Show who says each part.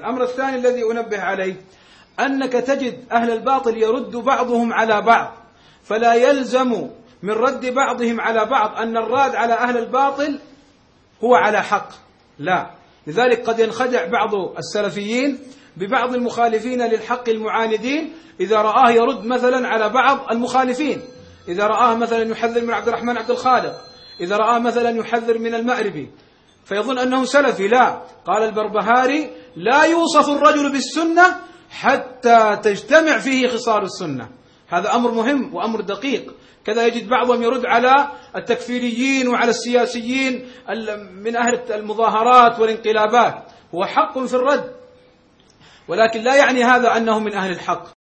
Speaker 1: الأمر الثاني الذي أنبه عليه أنك تجد أهل الباطل يرد بعضهم على بعض فلا يلزم من رد بعضهم على بعض أن الراد على أهل الباطل هو على حق. لا. لذلك قد ينخدع بعض السلفيين ببعض المخالفين للحق المعاندين إذا رآه يرد مثلا على بعض المخالفين. إذا رآه مثلا يحذر من عبد الرحمن عبد الخالق. إذا رآه مثلا يحذر من المأربي. فيظن أنه سلفي لا. قال البربهاري لا يوصف الرجل بالسنة حتى تجتمع فيه خصال السنة. هذا أمر مهم وأمر دقيق. كذا يجد بعضهم يرد على التكفيريين وعلى السياسيين من أهل المظاهرات والانقلابات. هو حق في الرد. ولكن لا يعني هذا أنه من أهل الحق.